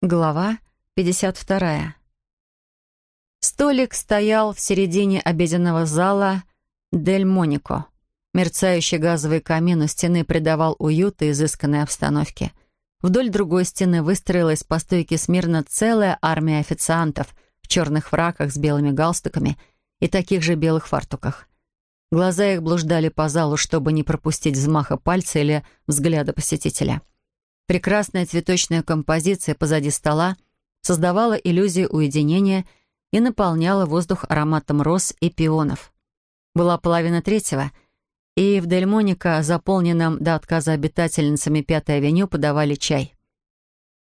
Глава 52. Столик стоял в середине обеденного зала «Дель Монико». Мерцающий газовый камин у стены придавал уют и изысканной обстановке. Вдоль другой стены выстроилась по стойке смирно целая армия официантов в черных фраках с белыми галстуками и таких же белых фартуках. Глаза их блуждали по залу, чтобы не пропустить взмаха пальца или взгляда посетителя — Прекрасная цветочная композиция позади стола создавала иллюзию уединения и наполняла воздух ароматом роз и пионов. Была половина третьего, и в Дельмоника, заполненном до отказа обитательницами Пятой авеню, подавали чай.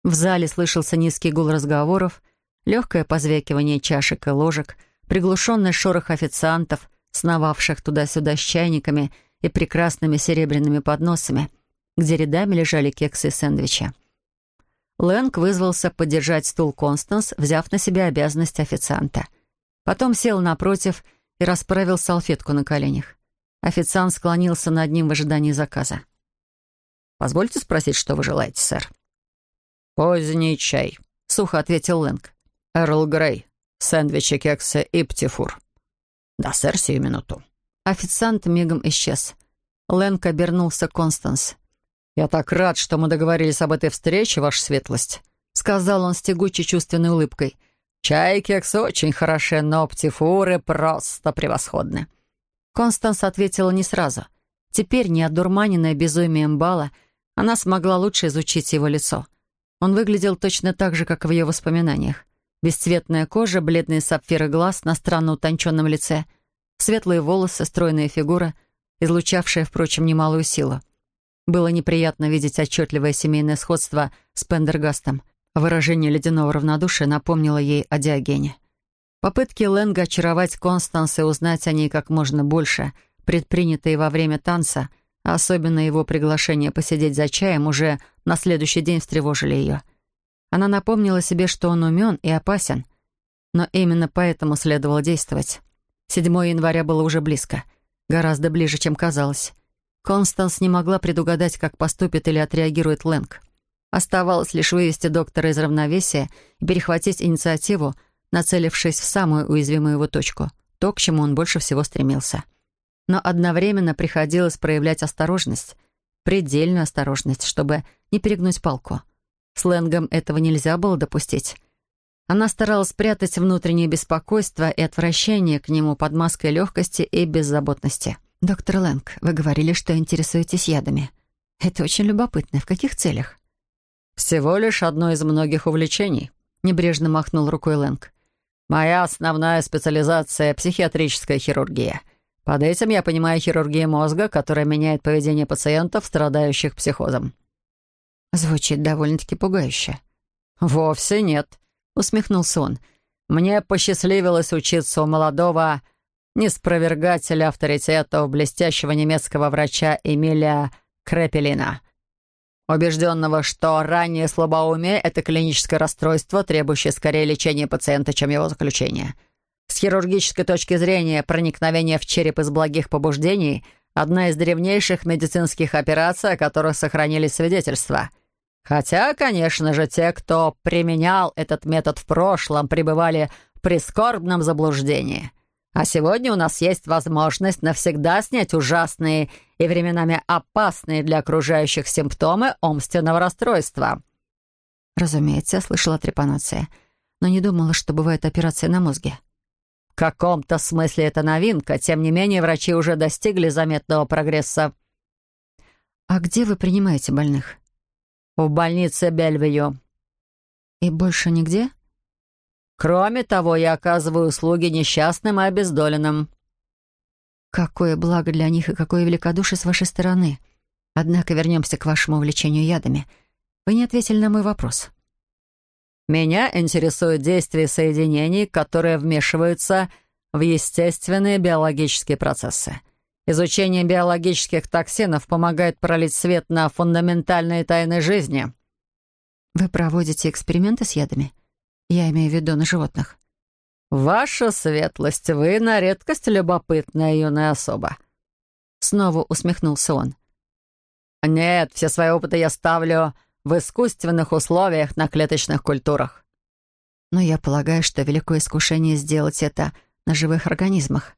В зале слышался низкий гул разговоров, легкое позвякивание чашек и ложек, приглушенный шорох официантов, сновавших туда-сюда с чайниками и прекрасными серебряными подносами — где рядами лежали кексы и сэндвичи. Лэнг вызвался поддержать стул Констанс, взяв на себя обязанность официанта. Потом сел напротив и расправил салфетку на коленях. Официант склонился над ним в ожидании заказа. «Позвольте спросить, что вы желаете, сэр?» «Поздний чай», — сухо ответил Лэнг. «Эрл Грей, сэндвичи, кексы и птифур». «Да, сэр, сию минуту». Официант мигом исчез. Лэнг обернулся к Констанс. «Я так рад, что мы договорились об этой встрече, ваша светлость», — сказал он с тягучей чувственной улыбкой. «Чай кекс очень хороши, но птифуры просто превосходны». Констанс ответила не сразу. Теперь, не одурманенная безумием бала, она смогла лучше изучить его лицо. Он выглядел точно так же, как в ее воспоминаниях. Бесцветная кожа, бледные сапфиры глаз на странно утонченном лице, светлые волосы, стройная фигура, излучавшая, впрочем, немалую силу. Было неприятно видеть отчетливое семейное сходство с Пендергастом. Выражение ледяного равнодушия напомнило ей о Диогене. Попытки Лэнга очаровать Констанс и узнать о ней как можно больше, предпринятые во время танца, особенно его приглашение посидеть за чаем, уже на следующий день встревожили ее. Она напомнила себе, что он умен и опасен. Но именно поэтому следовало действовать. 7 января было уже близко. Гораздо ближе, чем казалось. Констанс не могла предугадать, как поступит или отреагирует Лэнг. Оставалось лишь вывести доктора из равновесия и перехватить инициативу, нацелившись в самую уязвимую его точку, то, к чему он больше всего стремился. Но одновременно приходилось проявлять осторожность, предельную осторожность, чтобы не перегнуть палку. С Лэнгом этого нельзя было допустить. Она старалась спрятать внутреннее беспокойство и отвращение к нему под маской легкости и беззаботности. «Доктор Лэнг, вы говорили, что интересуетесь ядами. Это очень любопытно. В каких целях?» «Всего лишь одно из многих увлечений», — небрежно махнул рукой Лэнг. «Моя основная специализация — психиатрическая хирургия. Под этим я понимаю хирургию мозга, которая меняет поведение пациентов, страдающих психозом». Звучит довольно-таки пугающе. «Вовсе нет», — усмехнулся он. «Мне посчастливилось учиться у молодого неспровергателя авторитетов блестящего немецкого врача Эмилия Крепелина, убежденного, что раннее слабоумие — это клиническое расстройство, требующее скорее лечения пациента, чем его заключения. С хирургической точки зрения проникновение в череп из благих побуждений — одна из древнейших медицинских операций, о которых сохранились свидетельства. Хотя, конечно же, те, кто применял этот метод в прошлом, пребывали в прискорбном заблуждении — а сегодня у нас есть возможность навсегда снять ужасные и временами опасные для окружающих симптомы умственного расстройства». Разумеется, слышала трепанация, но не думала, что бывает операция на мозге. В каком-то смысле это новинка, тем не менее врачи уже достигли заметного прогресса. «А где вы принимаете больных?» «В больнице Бельвию». «И больше нигде?» Кроме того, я оказываю услуги несчастным и обездоленным». «Какое благо для них и какое великодушие с вашей стороны. Однако вернемся к вашему увлечению ядами. Вы не ответили на мой вопрос». «Меня интересуют действия соединений, которые вмешиваются в естественные биологические процессы. Изучение биологических токсинов помогает пролить свет на фундаментальные тайны жизни». «Вы проводите эксперименты с ядами?» Я имею в виду на животных. «Ваша светлость, вы на редкость любопытная юная особа». Снова усмехнулся он. «Нет, все свои опыты я ставлю в искусственных условиях на клеточных культурах. Но я полагаю, что великое искушение сделать это на живых организмах.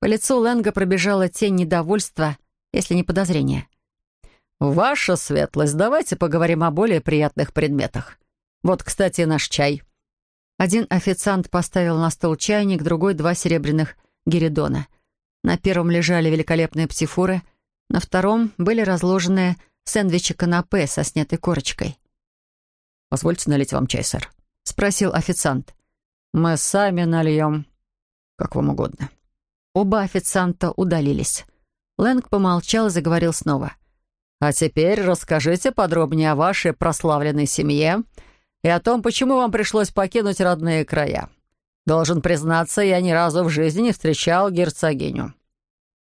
По лицу Лэнга пробежала тень недовольства, если не подозрения. «Ваша светлость, давайте поговорим о более приятных предметах. Вот, кстати, наш чай». Один официант поставил на стол чайник, другой — два серебряных гиридона. На первом лежали великолепные птифуры, на втором были разложены сэндвичи-канапе со снятой корочкой. «Позвольте налить вам чай, сэр», — спросил официант. «Мы сами нальем. Как вам угодно». Оба официанта удалились. Лэнг помолчал и заговорил снова. «А теперь расскажите подробнее о вашей прославленной семье и о том, почему вам пришлось покинуть родные края. Должен признаться, я ни разу в жизни не встречал герцогиню».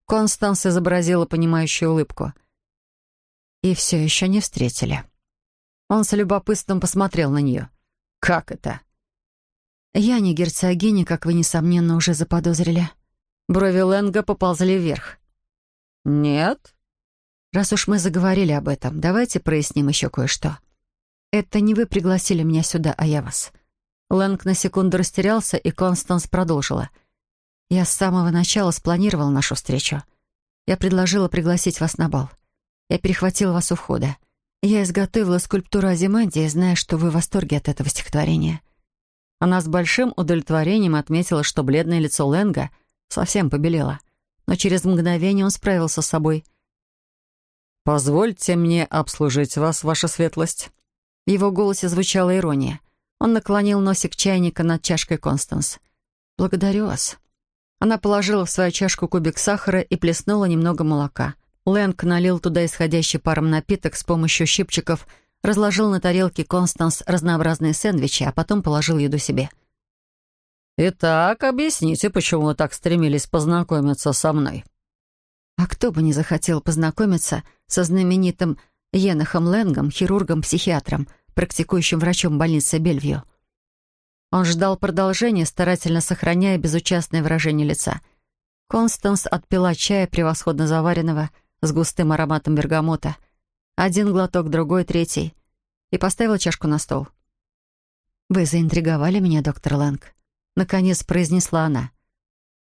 Констанс изобразила понимающую улыбку. «И все еще не встретили». Он с любопытством посмотрел на нее. «Как это?» «Я не герцогиня, как вы, несомненно, уже заподозрили». Брови Лэнга поползли вверх. «Нет?» «Раз уж мы заговорили об этом, давайте проясним еще кое-что. Это не вы пригласили меня сюда, а я вас». Лэнг на секунду растерялся, и Констанс продолжила. «Я с самого начала спланировал нашу встречу. Я предложила пригласить вас на бал. Я перехватила вас у входа. Я изготовила скульптуру Азимандии, зная, что вы в восторге от этого стихотворения». Она с большим удовлетворением отметила, что бледное лицо Лэнга совсем побелело. Но через мгновение он справился с собой. «Позвольте мне обслужить вас, ваша светлость». В его голосе звучала ирония. Он наклонил носик чайника над чашкой Констанс. «Благодарю вас». Она положила в свою чашку кубик сахара и плеснула немного молока. Лэнг налил туда исходящий паром напиток с помощью щипчиков, разложил на тарелке Констанс разнообразные сэндвичи, а потом положил еду себе. «Итак, объясните, почему вы так стремились познакомиться со мной?» А кто бы не захотел познакомиться со знаменитым Енахом Лэнгом, хирургом-психиатром, практикующим врачом больницы Бельвью? Он ждал продолжения, старательно сохраняя безучастное выражение лица. Констанс отпила чая, превосходно заваренного, с густым ароматом бергамота. Один глоток, другой, третий. И поставила чашку на стол. «Вы заинтриговали меня, доктор Лэнг», Наконец произнесла она.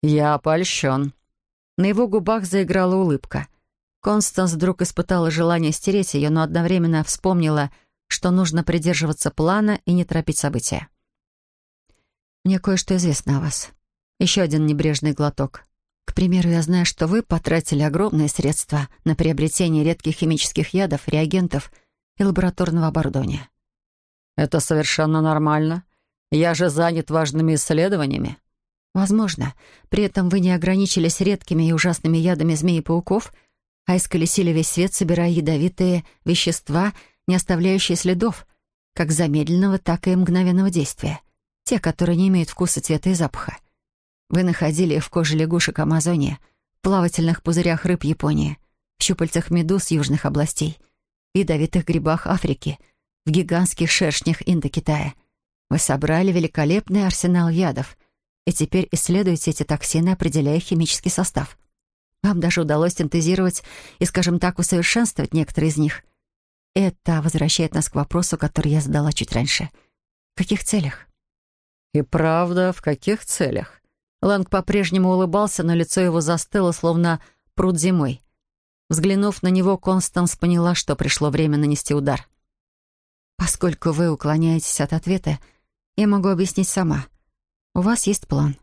«Я польщен». На его губах заиграла улыбка. Констанс вдруг испытала желание стереть ее, но одновременно вспомнила, что нужно придерживаться плана и не торопить события. «Мне кое-что известно о вас. Еще один небрежный глоток. К примеру, я знаю, что вы потратили огромные средства на приобретение редких химических ядов, реагентов и лабораторного оборудования». «Это совершенно нормально. Я же занят важными исследованиями». «Возможно. При этом вы не ограничились редкими и ужасными ядами змей и пауков, а исколесили весь свет, собирая ядовитые вещества, не оставляющие следов, как замедленного, так и мгновенного действия. Те, которые не имеют вкуса, цвета и запаха. Вы находили их в коже лягушек Амазонии, в плавательных пузырях рыб Японии, в щупальцах медуз южных областей, в ядовитых грибах Африки, в гигантских шершнях Индокитая — вы собрали великолепный арсенал ядов и теперь исследуете эти токсины, определяя химический состав. Вам даже удалось синтезировать и, скажем так, усовершенствовать некоторые из них. Это возвращает нас к вопросу, который я задала чуть раньше. В каких целях? И правда, в каких целях? Ланг по-прежнему улыбался, но лицо его застыло, словно пруд зимой. Взглянув на него, Констанс поняла, что пришло время нанести удар. «Поскольку вы уклоняетесь от ответа, я могу объяснить сама. У вас есть план.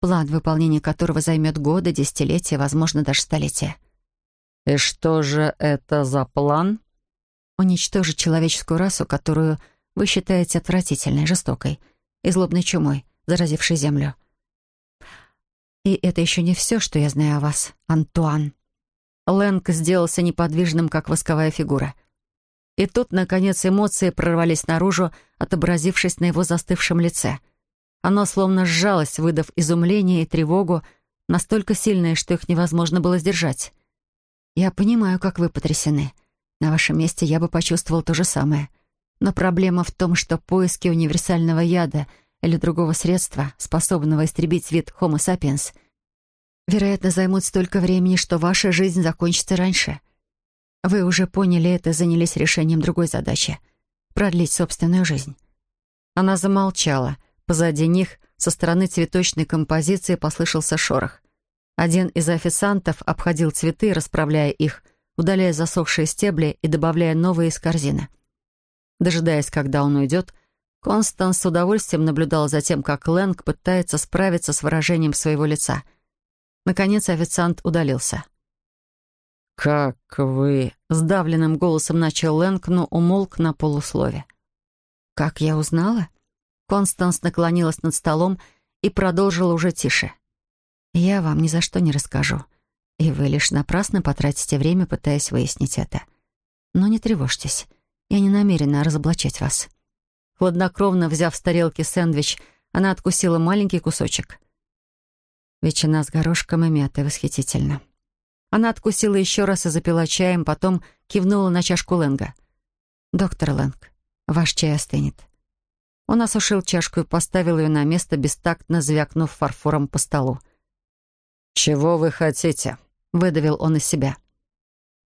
План, выполнения которого займет годы, десятилетия, возможно, даже столетия. И что же это за план? Уничтожить человеческую расу, которую вы считаете отвратительной, жестокой и злобной чумой, заразившей Землю. И это еще не все, что я знаю о вас, Антуан. Лэнг сделался неподвижным, как восковая фигура — и тут, наконец, эмоции прорвались наружу, отобразившись на его застывшем лице. Оно словно сжалось, выдав изумление и тревогу, настолько сильные, что их невозможно было сдержать. «Я понимаю, как вы потрясены. На вашем месте я бы почувствовал то же самое. Но проблема в том, что поиски универсального яда или другого средства, способного истребить вид Homo sapiens, вероятно, займут столько времени, что ваша жизнь закончится раньше». Вы уже поняли это и занялись решением другой задачи — продлить собственную жизнь. Она замолчала. Позади них, со стороны цветочной композиции, послышался шорох. Один из официантов обходил цветы, расправляя их, удаляя засохшие стебли и добавляя новые из корзины. Дожидаясь, когда он уйдет, Констанс с удовольствием наблюдал за тем, как Лэнг пытается справиться с выражением своего лица. Наконец официант удалился. «Как вы...» — сдавленным голосом начал Лэнг, но умолк на полуслове. «Как я узнала?» Констанс наклонилась над столом и продолжила уже тише. «Я вам ни за что не расскажу, и вы лишь напрасно потратите время, пытаясь выяснить это. Но не тревожьтесь, я не намерена разоблачать вас». Хладнокровно взяв с тарелки сэндвич, она откусила маленький кусочек. Ветчина с горошком и мятой восхитительно. Она откусила еще раз и запила чаем, потом кивнула на чашку Лэнга. «Доктор Лэнг, ваш чай остынет». Он осушил чашку и поставил ее на место, бестактно звякнув фарфором по столу. «Чего вы хотите?» — выдавил он из себя.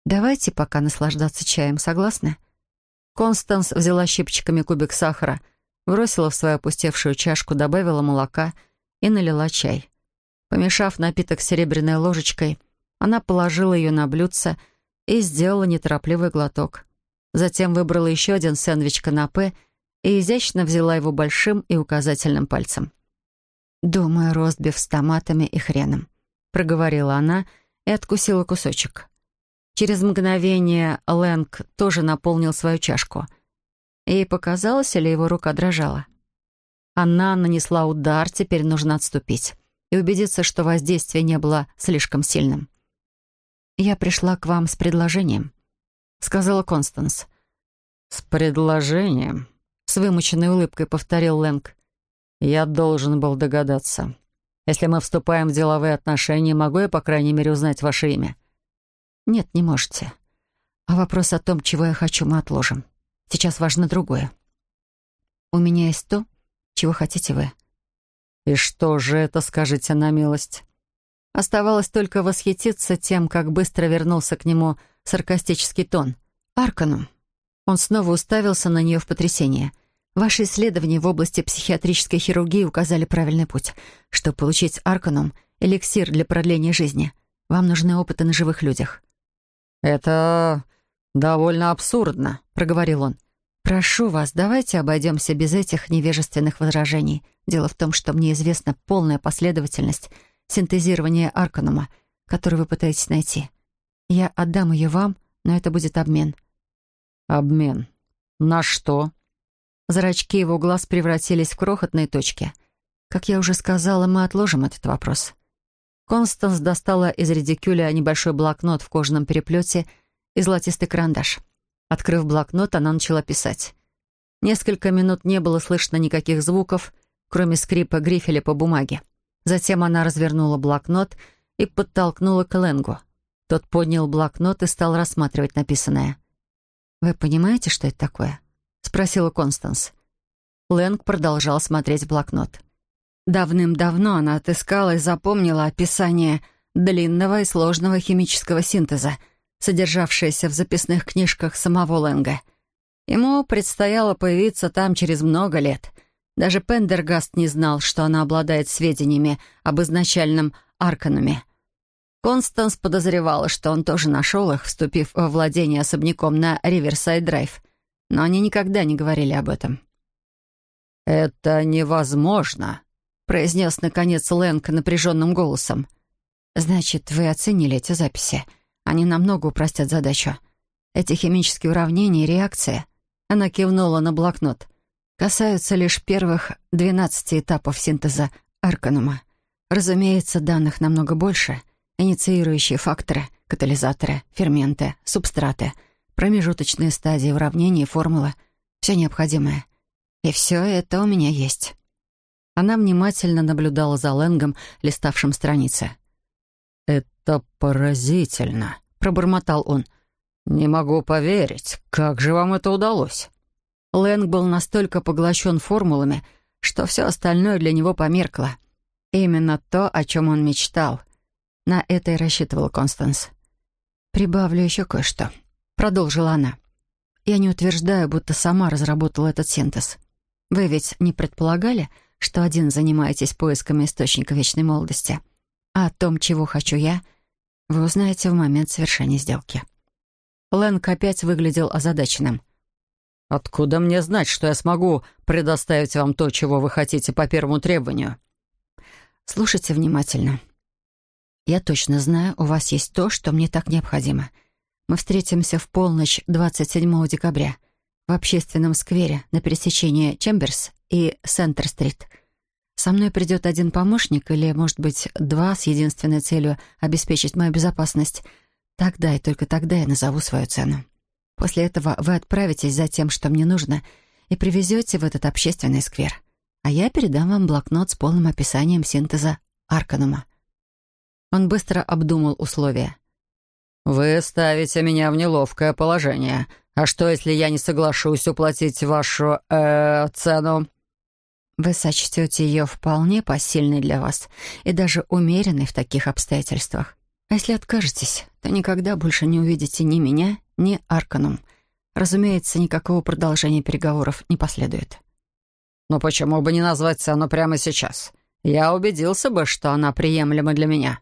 «Давайте пока наслаждаться чаем, согласны?» Констанс взяла щипчиками кубик сахара, бросила в свою опустевшую чашку, добавила молока и налила чай. Помешав напиток серебряной ложечкой, она положила ее на блюдце и сделала неторопливый глоток. Затем выбрала еще один сэндвич канапе и изящно взяла его большим и указательным пальцем. «Думаю, ростбиф с томатами и хреном», — проговорила она и откусила кусочек. Через мгновение Лэнг тоже наполнил свою чашку. Ей показалось, или его рука дрожала. Она нанесла удар, теперь нужно отступить и убедиться, что воздействие не было слишком сильным. «Я пришла к вам с предложением», — сказала Констанс. «С предложением?» — с вымученной улыбкой повторил Лэнг. «Я должен был догадаться. Если мы вступаем в деловые отношения, могу я, по крайней мере, узнать ваше имя?» «Нет, не можете. А вопрос о том, чего я хочу, мы отложим. Сейчас важно другое. У меня есть то, чего хотите вы». «И что же это, скажите на милость?» Оставалось только восхититься тем, как быстро вернулся к нему саркастический тон. «Арканум». Он снова уставился на нее в потрясение. «Ваши исследования в области психиатрической хирургии указали правильный путь. Чтобы получить Арканум, эликсир для продления жизни, вам нужны опыты на живых людях». «Это довольно абсурдно», — проговорил он. «Прошу вас, давайте обойдемся без этих невежественных возражений. Дело в том, что мне известна полная последовательность — синтезирование Арканума, который вы пытаетесь найти. Я отдам ее вам, но это будет обмен». «Обмен? На что?» Зрачки его глаз превратились в крохотные точки. Как я уже сказала, мы отложим этот вопрос. Констанс достала из редикюля небольшой блокнот в кожаном переплете и золотистый карандаш. Открыв блокнот, она начала писать. Несколько минут не было слышно никаких звуков, кроме скрипа грифеля по бумаге. Затем она развернула блокнот и подтолкнула к Ленгу. Тот поднял блокнот и стал рассматривать написанное. «Вы понимаете, что это такое?» — спросила Констанс. Лэнг продолжал смотреть в блокнот. Давным-давно она отыскала и запомнила описание длинного и сложного химического синтеза, содержавшееся в записных книжках самого Лэнга. Ему предстояло появиться там через много лет — даже Пендергаст не знал, что она обладает сведениями об изначальном Аркануме. Констанс подозревала, что он тоже нашел их, вступив во владение особняком на Риверсайд-Драйв, но они никогда не говорили об этом. «Это невозможно», — произнес, наконец, Лэнг напряженным голосом. «Значит, вы оценили эти записи. Они намного упростят задачу. Эти химические уравнения и реакции...» Она кивнула на блокнот касаются лишь первых 12 этапов синтеза арканума. Разумеется, данных намного больше. Инициирующие факторы, катализаторы, ферменты, субстраты, промежуточные стадии уравнений, формулы. Все необходимое. И все это у меня есть. Она внимательно наблюдала за Лэнгом, листавшим страницы. «Это поразительно», — пробормотал он. «Не могу поверить. Как же вам это удалось?» Лэнг был настолько поглощен формулами, что все остальное для него померкло. Именно то, о чем он мечтал. На это и рассчитывал Констанс. «Прибавлю еще кое-что». — продолжила она. «Я не утверждаю, будто сама разработала этот синтез. Вы ведь не предполагали, что один занимаетесь поисками источника вечной молодости, а о том, чего хочу я, вы узнаете в момент совершения сделки». Лэнг опять выглядел озадаченным. «Откуда мне знать, что я смогу предоставить вам то, чего вы хотите по первому требованию?» «Слушайте внимательно. Я точно знаю, у вас есть то, что мне так необходимо. Мы встретимся в полночь 27 декабря в общественном сквере на пересечении Чемберс и Сентер-стрит. Со мной придет один помощник или, может быть, два с единственной целью обеспечить мою безопасность. Тогда и только тогда я назову свою цену. После этого вы отправитесь за тем, что мне нужно, и привезете в этот общественный сквер. А я передам вам блокнот с полным описанием синтеза Арканума. Он быстро обдумал условия. «Вы ставите меня в неловкое положение. А что, если я не соглашусь уплатить вашу, э, цену?» «Вы сочтете ее вполне посильной для вас и даже умеренной в таких обстоятельствах. А если откажетесь, то никогда больше не увидите ни меня, ни Арканум. Разумеется, никакого продолжения переговоров не последует». «Но почему бы не назвать цену прямо сейчас? Я убедился бы, что она приемлема для меня».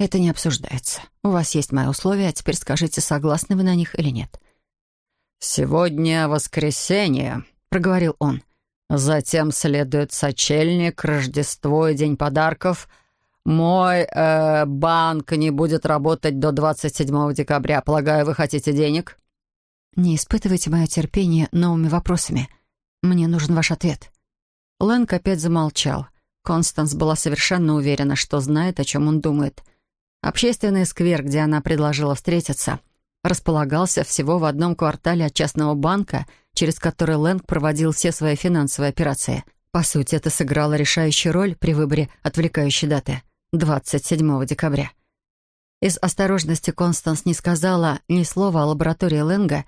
«Это не обсуждается. У вас есть мои условия, а теперь скажите, согласны вы на них или нет». «Сегодня воскресенье», — проговорил он. «Затем следует сочельник, Рождество и День подарков. Мой э, банк не будет работать до 27 декабря. Полагаю, вы хотите денег?» «Не испытывайте мое терпение новыми вопросами. Мне нужен ваш ответ». Лэнг опять замолчал. Констанс была совершенно уверена, что знает, о чем он думает. Общественный сквер, где она предложила встретиться, располагался всего в одном квартале от частного банка, через который Лэнг проводил все свои финансовые операции. По сути, это сыграло решающую роль при выборе отвлекающей даты — 27 декабря. Из осторожности Констанс не сказала ни слова о лаборатории Лэнга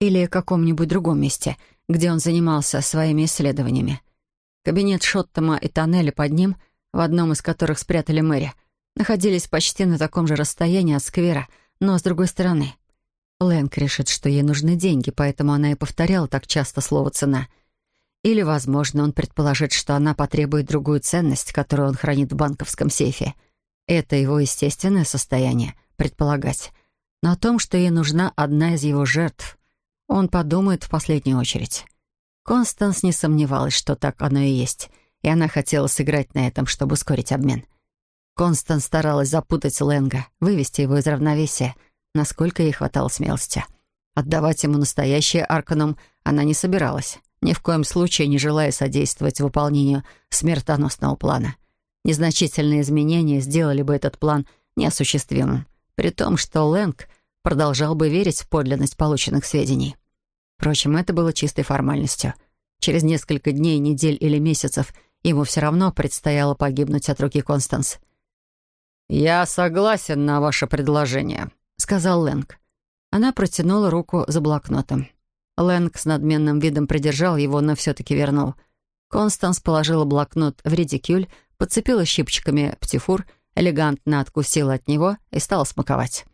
или каком-нибудь другом месте, где он занимался своими исследованиями. Кабинет Шоттома и тоннели под ним, в одном из которых спрятали Мэри — находились почти на таком же расстоянии от сквера, но с другой стороны. Лэнг решит, что ей нужны деньги, поэтому она и повторяла так часто слово «цена». Или, возможно, он предположит, что она потребует другую ценность, которую он хранит в банковском сейфе. Это его естественное состояние — предполагать. Но о том, что ей нужна одна из его жертв, он подумает в последнюю очередь. Констанс не сомневалась, что так оно и есть, и она хотела сыграть на этом, чтобы ускорить обмен — Констанс старалась запутать Лэнга, вывести его из равновесия, насколько ей хватало смелости. Отдавать ему настоящее Арканум она не собиралась, ни в коем случае не желая содействовать выполнению смертоносного плана. Незначительные изменения сделали бы этот план неосуществимым, при том, что Лэнг продолжал бы верить в подлинность полученных сведений. Впрочем, это было чистой формальностью. Через несколько дней, недель или месяцев ему все равно предстояло погибнуть от руки Констанс. «Я согласен на ваше предложение», — сказал Лэнг. Она протянула руку за блокнотом. Лэнг с надменным видом придержал его, но все-таки вернул. Констанс положила блокнот в редикюль, подцепила щипчиками птифур, элегантно откусила от него и стала смаковать.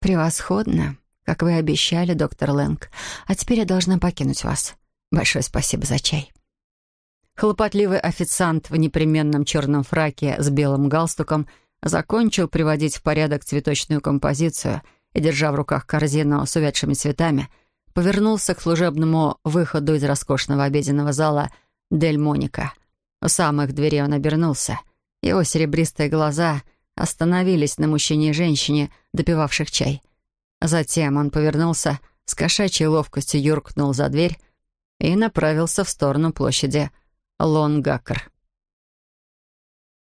«Превосходно, как вы обещали, доктор Лэнг. А теперь я должна покинуть вас. Большое спасибо за чай». Хлопотливый официант в непременном черном фраке с белым галстуком — закончил приводить в порядок цветочную композицию и, держа в руках корзину с увядшими цветами, повернулся к служебному выходу из роскошного обеденного зала «Дель Моника». У самых дверей он обернулся. Его серебристые глаза остановились на мужчине и женщине, допивавших чай. Затем он повернулся, с кошачьей ловкостью юркнул за дверь и направился в сторону площади Лонгакр.